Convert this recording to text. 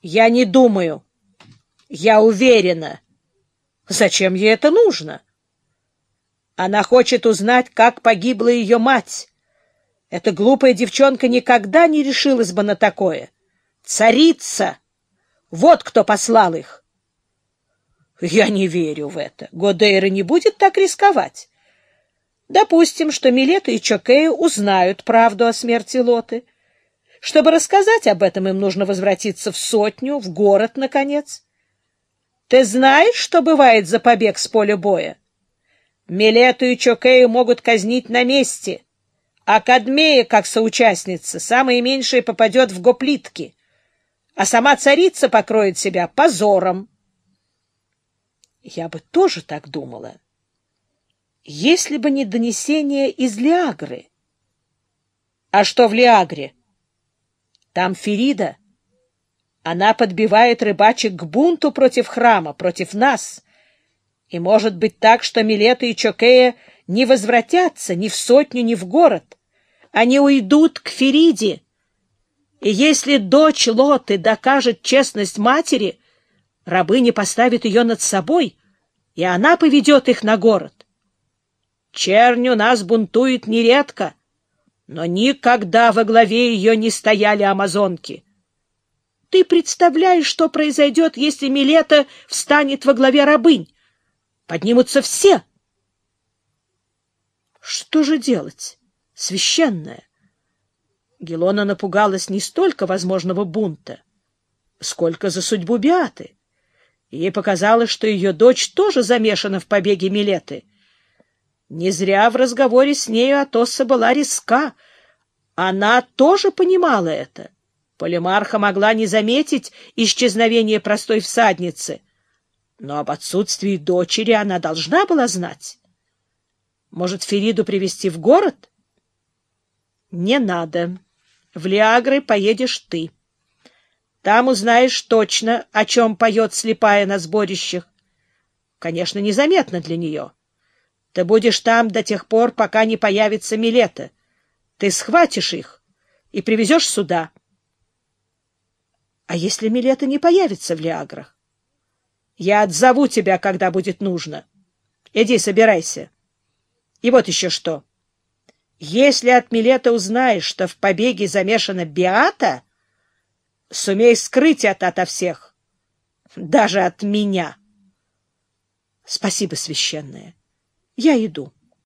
Я не думаю. Я уверена. Зачем ей это нужно? Она хочет узнать, как погибла ее мать. Эта глупая девчонка никогда не решилась бы на такое. Царица! Вот кто послал их. Я не верю в это. Годейра не будет так рисковать. Допустим, что Милета и Чокея узнают правду о смерти Лоты. Чтобы рассказать об этом, им нужно возвратиться в сотню, в город, наконец. Ты знаешь, что бывает за побег с поля боя? Милету и Чокею могут казнить на месте, а Кадмея, как соучастница, самое меньшее попадет в гоплитки, а сама царица покроет себя позором. Я бы тоже так думала, если бы не донесение из Лиагры. А что в Лиагре? Там Ферида. Она подбивает рыбачек к бунту против храма, против нас — и может быть так, что Милета и Чокея не возвратятся ни в сотню, ни в город. Они уйдут к Фериде. И если дочь Лоты докажет честность матери, рабыня поставит ее над собой, и она поведет их на город. Чернь у нас бунтует нередко, но никогда во главе ее не стояли амазонки. Ты представляешь, что произойдет, если Милета встанет во главе рабынь? Поднимутся все. Что же делать, священная? Гелона напугалась не столько возможного бунта, сколько за судьбу Биаты. Ей показалось, что ее дочь тоже замешана в побеге Милеты. Не зря в разговоре с нею Атосса была риска. Она тоже понимала это. Полимарха могла не заметить исчезновение простой всадницы — но об отсутствии дочери она должна была знать. Может, Фериду привести в город? Не надо. В Лиагры поедешь ты. Там узнаешь точно, о чем поет слепая на сборищах. Конечно, незаметно для нее. Ты будешь там до тех пор, пока не появится Милета. Ты схватишь их и привезешь сюда. А если Милета не появится в Лиаграх? Я отзову тебя, когда будет нужно. Иди, собирайся. И вот еще что. Если от Милета узнаешь, что в побеге замешана Биата, сумей скрыть это ото всех, даже от меня. Спасибо, священная. Я иду.